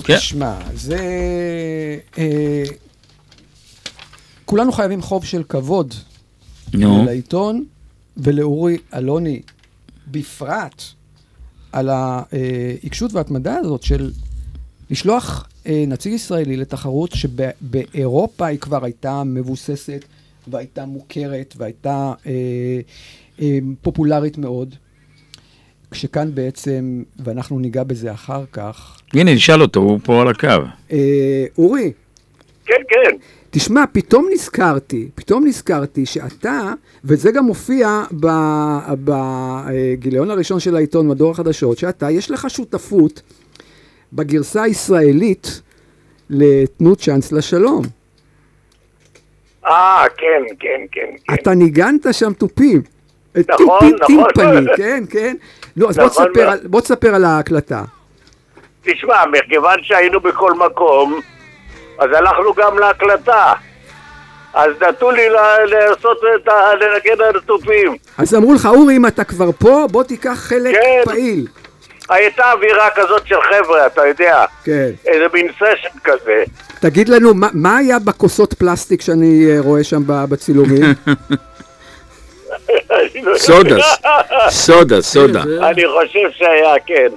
כן. תשמע, זה... אה, כולנו חייבים חוב של כבוד נו. לעיתון ולאורי אלוני בפרט על העיקשות וההתמדה הזאת של לשלוח אה, נציג ישראלי לתחרות שבאירופה היא כבר הייתה מבוססת והייתה מוכרת והייתה אה, אה, פופולרית מאוד. כשכאן בעצם, ואנחנו ניגע בזה אחר כך, הנה, נשאל אותו, הוא פה על הקו. אה, אורי, כן, כן. תשמע, פתאום נזכרתי, פתאום נזכרתי שאתה, וזה גם מופיע בגיליון הראשון של העיתון, מדור החדשות, שאתה, יש לך שותפות בגרסה הישראלית לתנו צ'אנס לשלום. אה, כן, כן, כן. כן. אתה ניגנת שם תופים. נכון, נכון. טימפני, כן, כן. נו, אז בוא נכון תספר. על- בוא תספר על ההקלטה. תשמע, מכיוון שהיינו בכל מקום, אז הלכנו גם להקלטה. אז נתנו לי לעשות את ה... לנגן על התופים. אז אמרו לך, אורי, אם אתה כבר פה, בוא תיקח חלק כן. פעיל. הייתה אווירה כזאת של חבר'ה, אתה יודע. כן. איזה מין סשן כזה. תגיד לנו, מה- מה היה בכוסות פלסטיק שאני אה, רואה שם בצילומים? לא. סודה, סודה, סודה. אני חושב שהיה, כן.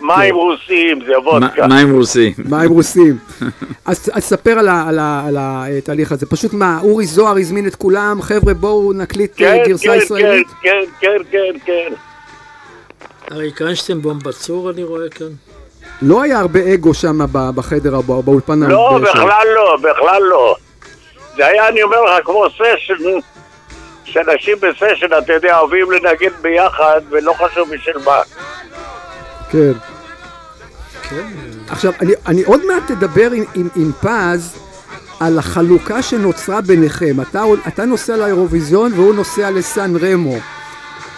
מים רוסיים, זה וודקה. מים רוסים. מים רוסים. אז אז ספר על התהליך הזה. פשוט מה, אורי זוהר הזמין את כולם, חבר'ה, בואו נקליט אה, כן, גרסה כן, ישראלית? כן, כן, כן, כן. אריק איינשטיין בצור אני רואה כאן. לא היה הרבה אגו שם בחדר, בא- באולפן לא. בכלל לא, בכלל לא. זה היה, אני אומר לך, כמו סשן, שאנשים בסשן, אתה יודע, אוהבים לנגן ביחד, ולא חשוב בשביל מה. כן. עכשיו, אני, אני עוד מעט אדבר עם, עם, עם פז על החלוקה שנוצרה ביניכם. אתה, אתה נוסע לאירוויזיון והוא נוסע לסן רמו.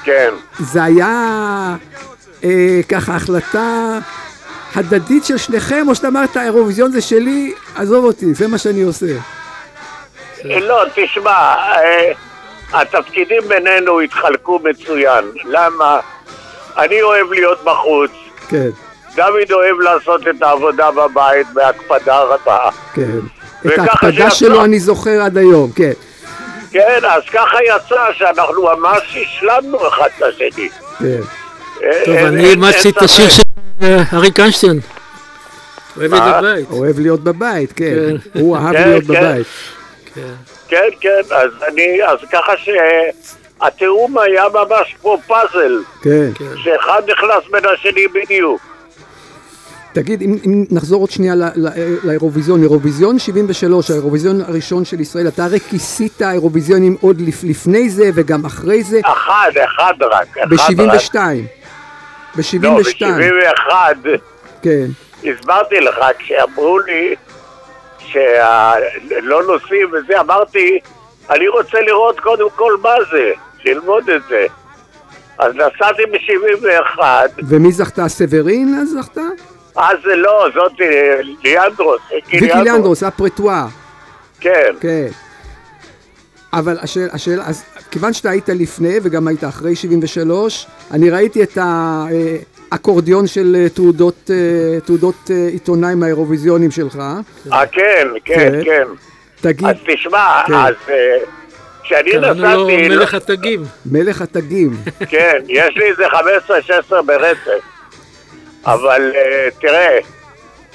כן. זה היה אה, ככה החלטה הדדית של שניכם, או שאתה אמרת האירוויזיון זה שלי, עזוב אותי, זה מה שאני עושה. לא, תשמע, אה, התפקידים בינינו התחלקו מצוין. למה? אני אוהב להיות בחוץ, כן, דוד אוהב לעשות את העבודה בבית בהקפדה רבה. כן. את ההקפדה שיצא. שלו אני זוכר עד היום, כן. כן, אז ככה יצא שאנחנו ממש השלמנו אחד את השני. כן. אה, טוב, אני אימצתי את השיר. של אה, אריק איינשטיין. אוהב מה? הבית. אוהב להיות בבית, כן. כן. הוא אהב כן, להיות כן. בבית. כן, כן, אז אני, אז ככה שהתיאום היה ממש כמו פאזל, כן. שאחד נכנס בין השני בדיוק. תגיד, אם, אם נחזור עוד שנייה לאירוויזיון, אירוויזיון 73, האירוויזיון הראשון של ישראל, אתה הרי כיסית אירוויזיונים עוד לפ, לפני זה וגם אחרי זה, אחד, אחד רק. אחד ב-72. רק. לא, ב-72, ב-71 כן, הסברתי לך, כשאמרו לי שלא נוסעים וזה, אמרתי, אני רוצה לראות קודם כל מה זה, ללמוד את זה. אז נסעתי ב-71, ומי זכתה? סברין אז זכתה? אז זה לא, זאת אה, ליאנדרוס. ויקי ליאנדרוס, הפרטואר, כן. כן. אבל השאלה, השאלה, אז כיוון שאתה היית לפני וגם היית אחרי 73, אני ראיתי את האקורדיון של אה, תעודות, אה, תעודות אה, עיתונאים האירוויזיונים שלך. אה, כן, כן, כן. כן. תגיד, אז תשמע, כן. אז כשאני קראנו לו נסעתי, מלך התגים. מלך התגים. כן, יש לי איזה 15-16 ברצף. אבל אה, תראה,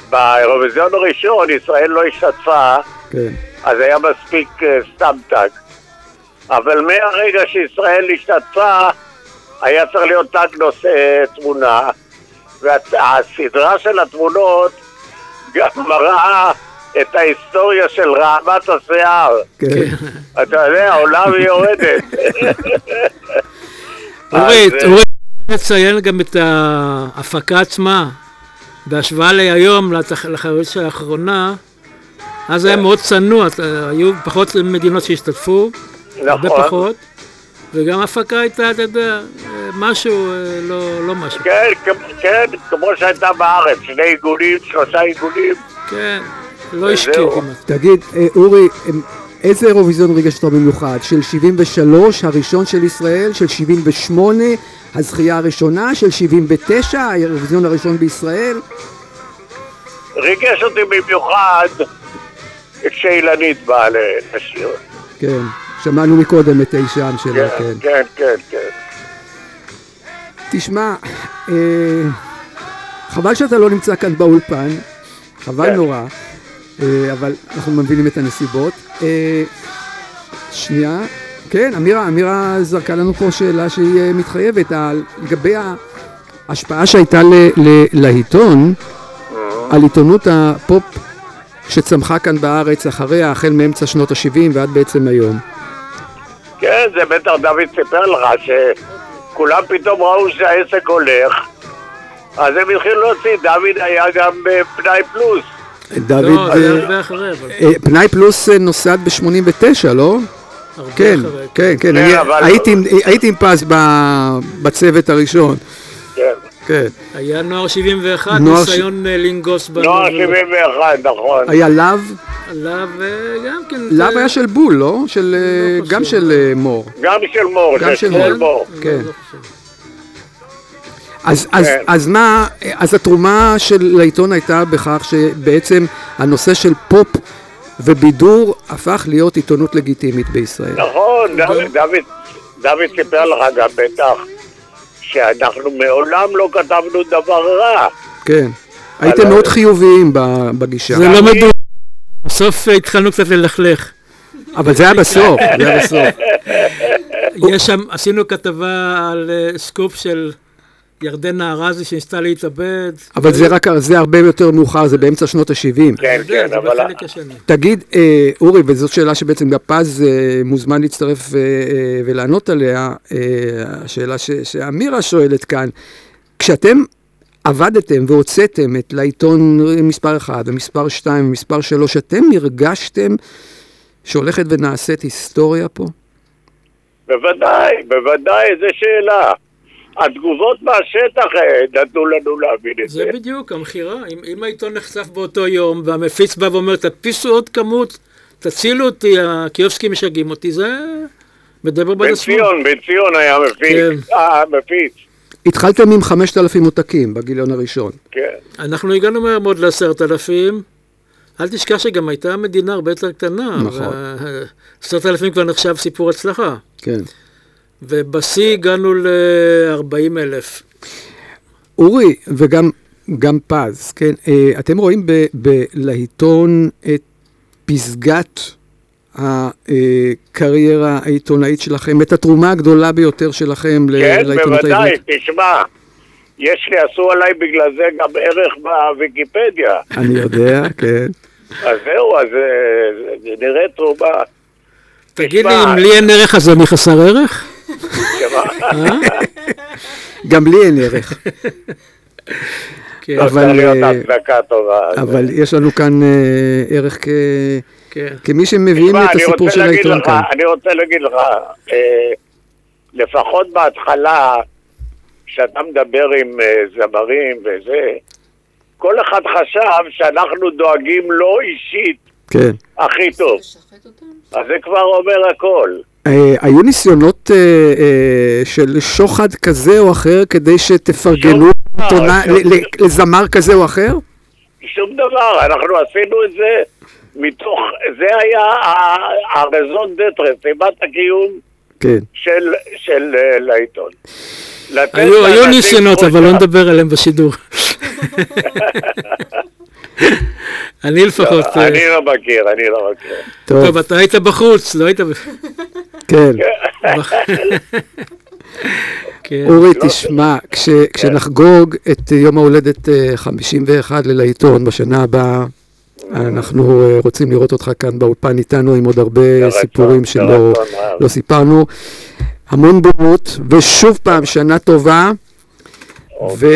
באירוויזיון הראשון ישראל לא השתתפה, כן. אז היה מספיק סתם טאג. אבל מהרגע שישראל השתתפה, היה צריך להיות טאג נושא תמונה, והסדרה של התמונות גם מראה את ההיסטוריה של רעמת השיער. כן. אתה יודע, עולה ויורדת. אורי, אז, אה, נציין גם את ההפקה עצמה, בהשוואה להיום, לחיות של האחרונה, אז היה מאוד צנוע, אתה- היו פחות מדינות שהשתתפו, הרבה נכון. פחות, וגם ההפקה הייתה, אתה יודע, משהו, אה, לא לא משהו. כן, כן, כמו שהייתה בארץ, שני עיגולים, שלושה עיגולים. כן, לא. השקיעו כמעט. תגיד, אה, אורי, איזה אירוויזיון ריגש אותך במיוחד? של 73, הראשון של ישראל? של 78, הזכייה הראשונה? של 79, האירוויזיון הראשון בישראל? ריגש אותי במיוחד כשאילנית באה לשיר. כן, שמענו מקודם את אי שם שלו, כן, כן. כן, כן, כן. תשמע, אה, חבל שאתה לא נמצא כאן באולפן, חבל כן. נורא, אה, אבל אנחנו מבינים את הנסיבות. אה, שנייה, כן, אמירה, אמירה זרקה לנו פה שאלה שהיא אה, מתחייבת, על, לגבי ההשפעה שהייתה ל, ל, לעיתון, על עיתונות הפופ שצמחה כאן בארץ אחריה, החל מאמצע שנות ה-70 ועד בעצם היום. כן, זה בטח דוד סיפר לך שכולם פתאום ראו שהעסק הולך, אז הם התחילו להוציא, דוד היה גם בפנאי פלוס. דוד, לא, אה, זה הרבה אחרי, אבל אה, פנאי פלוס אה, נוסד ב-89, לא? כן. כן, כן, כן, אני אבל- הייתי עם- פז ב- בצוות הראשון, כן. כן. היה נוער 71, נוער ש- ניסיון אה, לנגוס בנו. נוער 71, נכון. היה להב, עליו אה, גם כן. זה- היה של בול, לא? של, אה, חשוב. גם של אה, מור. גם של מור, גם של מור. כן. לא חושב. אז, אז, כן. אז מה, אז התרומה של העיתון הייתה בכך שבעצם הנושא של פופ ובידור הפך להיות עיתונות לגיטימית בישראל. נכון, דוד, דוד, דוד סיפר לך גם בטח שאנחנו מעולם לא כתבנו דבר רע. כן. הייתם מאוד חיוביים בגישה. זה לא מדויק. בסוף אה, התחלנו קצת ללכלך. אבל זה היה בסוף, זה היה בסוף. יש שם, עשינו כתבה על אה, סקופ של ירדנה ארזי שניסתה להתאבד. אבל זה רק, זה הרבה יותר מאוחר, זה באמצע שנות ה-70. כן, כן, אבל... תגיד, אה, אורי, וזאת שאלה שבעצם גם פז אה, מוזמן להצטרף אה, אה, ולענות עליה, אה, השאלה ש, שאמירה שואלת כאן, כשאתם עבדתם והוצאתם את לעיתון מספר 1 ומספר 2 ומספר 3, אתם הרגשתם שהולכת ונעשית היסטוריה פה? בוודאי, בוודאי, זו שאלה. התגובות מהשטח אה, נתנו לנו להבין את זה. זה בדיוק, המכירה. אם, אם העיתון נחשף באותו יום, והמפיץ בא ואומר, תדפיסו עוד כמות, תצילו אותי, הקיוסקים משגעים אותי, זה מדבר בעד בן עצמו. ציון, בן ציון היה מפיץ. כן. אה, מפיץ, התחלתם עם 5,000 עותקים בגיליון הראשון. כן. אנחנו הגענו מהר מאוד לעשרת אלפים. אל תשכח שגם הייתה מדינה הרבה יותר קטנה. נכון. עשרת אלפים כבר נחשב סיפור הצלחה. כן. ובשיא הגענו ל-40 אלף. אורי וגם גם פז, כן, אה, אתם רואים ב- בלעיתון את פסגת הקריירה העיתונאית שלכם, את התרומה הגדולה ביותר שלכם ל- כן, לעיתונות בוודאי, העברית. תשמע. יש לי, עשו עליי בגלל זה גם ערך בוויקיפדיה. אני יודע, כן. אז זהו, אז אה, זה נראה תרומה. תגיד לי, אם לי אין ערך אז אני חסר ערך? אה? גם לי אין ערך, כן, לא אבל, אה, יש לנו כאן ערך כ... כן. כמי שמביאים את הסיפור של העיתון כאן. אני רוצה להגיד לך, אה, לפחות בהתחלה, כשאתה מדבר עם אה, זמרים וזה, כל אחד חשב שאנחנו דואגים לו אישית כן. הכי טוב. אז זה כבר אומר הכל. אה, היו ניסיונות של שוחד כזה או אחר כדי שתפרגנו לזמר כזה או אחר? שום דבר, אנחנו עשינו את זה מתוך, זה היה הרזון דטרס, סיבת הקיום כן. של, של אה, לעיתון. היו היו ניסיונות, אבל לא. נדבר עליהם בשידור. אני לפחות... לא, אה, אני לא מכיר, אני לא מכיר. טוב, אתה היית בחוץ, לא היית... ב- כן. כן. אורי, לא. תשמע, כש- כשנחגוג את יום ההולדת אה, 51 ללעיתון בשנה הבאה, אנחנו אה, רוצים לראות אותך כאן באולפן איתנו עם עוד הרבה סיפורים שלא. לא סיפרנו. המון בריאות, ושוב פעם, שנה טובה. אוקיי.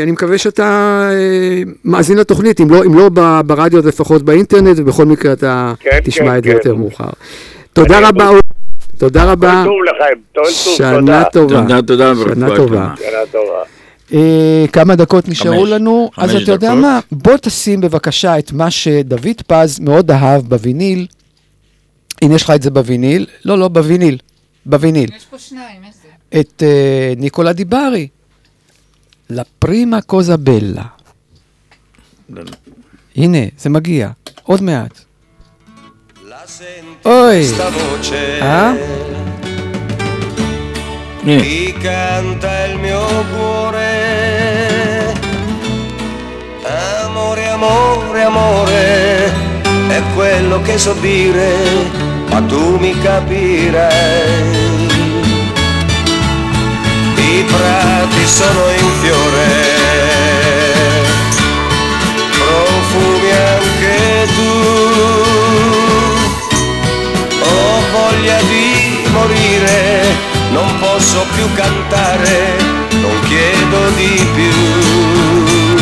ואני מקווה שאתה אה, מאזין לתוכנית, אם לא, אם לא ברדיו, אז לפחות באינטרנט, ובכל מקרה אתה כן, תשמע כן, את זה כן. יותר מאוחר. תודה רבה, אורי. תודה רבה. שנה. טובה. תודה, תודה, שנה טובה. אה, כמה דקות נשארו חמש. לנו, אז חמש אתה יודע. מה? בוא תשים בבקשה את מה שדוד פז מאוד אהב בוויניל. הנה יש לך את זה בוויניל. לא, לא, בוויניל. בוויניל. יש פה שניים, איזה? את אה, ניקולה דיברי. לפרימה קוזה בלה. הנה, זה מגיע. עוד מעט. אוי. אה? eh. Ti canta il mio cuore. Amore, amore, amore, è quello che so dire, ma tu mi capirai. I prati sono in fiore più cantare, non chiedo di più.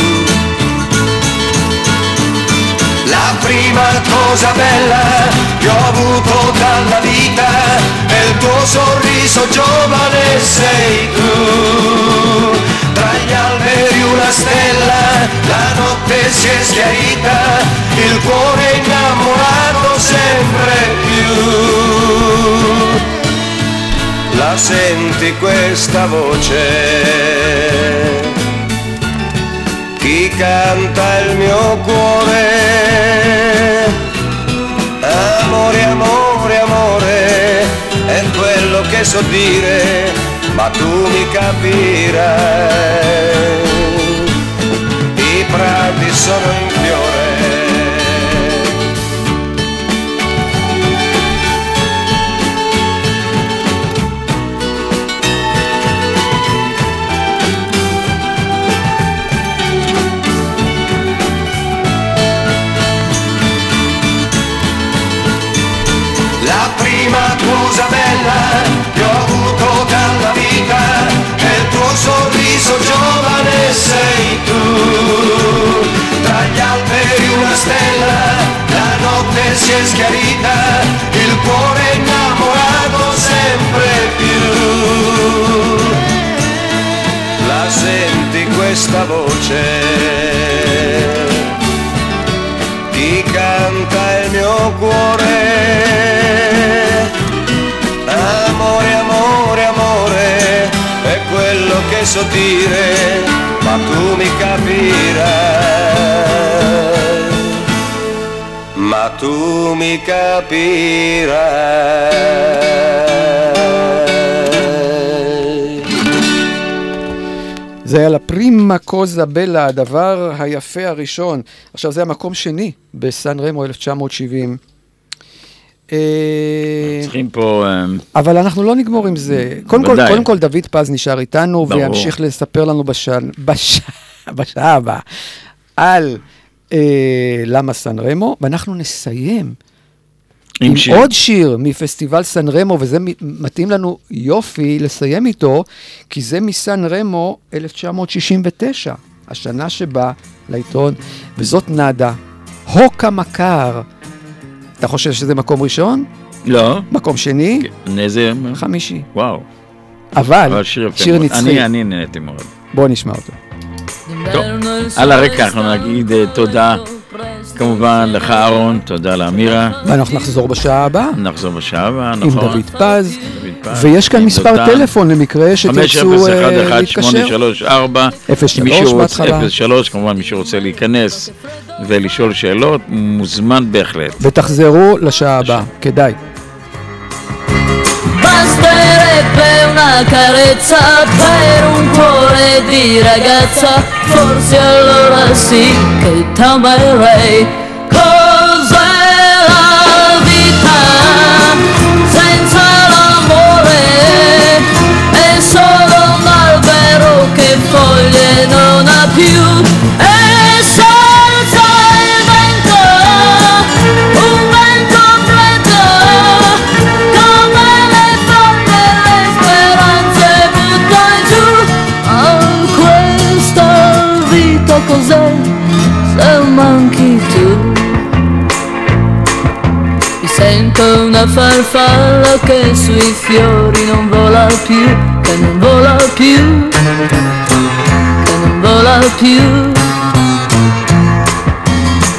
prima cosa bella che ho avuto dalla vita è il tuo sorriso giovane sei tu. Tra gli alberi una stella, la notte si è schiarita, il cuore innamorato sempre più. La senti questa voce? Chi canta il mio cuore? Amore, amore, amore, è quello che so dire, ma tu mi capirai. I prati sono in fiore. Cosa bella che ho avuto dalla vita è il tuo sorriso giovane sei tu. Tra gli alberi una stella, la notte si è schiarita, il cuore innamorato sempre più. La senti questa voce? Chi canta il mio cuore? Quello che so dire, ma tu mi capirai. Ma tu mi capirai. זה היה לפרימה קוזה בלה, הדבר היפה הראשון. עכשיו, זה המקום שני בסן רמו 1970. אה, צריכים פה... אה, אבל אנחנו לא נגמור עם זה. קודם כל. קודם כל דוד פז נשאר איתנו, ברור. וימשיך לספר לנו בשעה, הבאה על אה, למה סן רמו, ואנחנו נסיים עם, עם שיר. עוד שיר מפסטיבל סן רמו, וזה מתאים לנו יופי לסיים איתו, כי זה מסן רמו 1969, השנה שבה לעיתון, וזאת נאדה, הוקה מקר. אתה חושב שזה מקום ראשון? לא. מקום שני? איזה... חמישי. וואו. אבל, שיר. נצחי. אני, אני נהניתי מאוד. בואו נשמע אותו. טוב, על הרקע אנחנו נגיד אה, תודה, כמובן לך אהרון, תודה לאמירה. ואנחנו נחזור בשעה הבאה. נחזור בשעה הבאה, עם נכון. פז, דוד פז, ויש כאן עם מספר. טלפון למקרה שתרצו אה, להתקשר. 5011834, 03 מישהו רוצה- בהתחלה. 03, כמובן מי שרוצה להיכנס ולשאול שאלות, מוזמן בהחלט. ותחזרו לשעה הבאה, כדאי. Carezza per un cuore di ragazza, forse allora sì che t'amerei. Cos'è la vita senza l'amore? È solo un albero che foglie non ha più. Manchi tu? Mi sento una farfalla che sui fiori non vola più, che non vola più, che non vola più.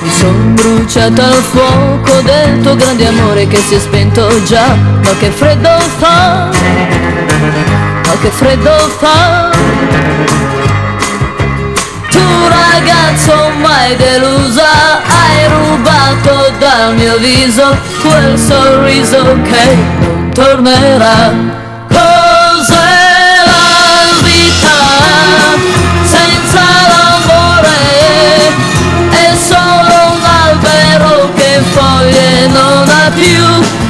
Mi son bruciata al fuoco del tuo grande amore che si è spento già, ma che freddo fa, ma che freddo fa ragazzo mai delusa Hai rubato dal mio viso quel sorriso che non tornerà Cos'è la vita senza l'amore? È solo un albero che foglie non ha più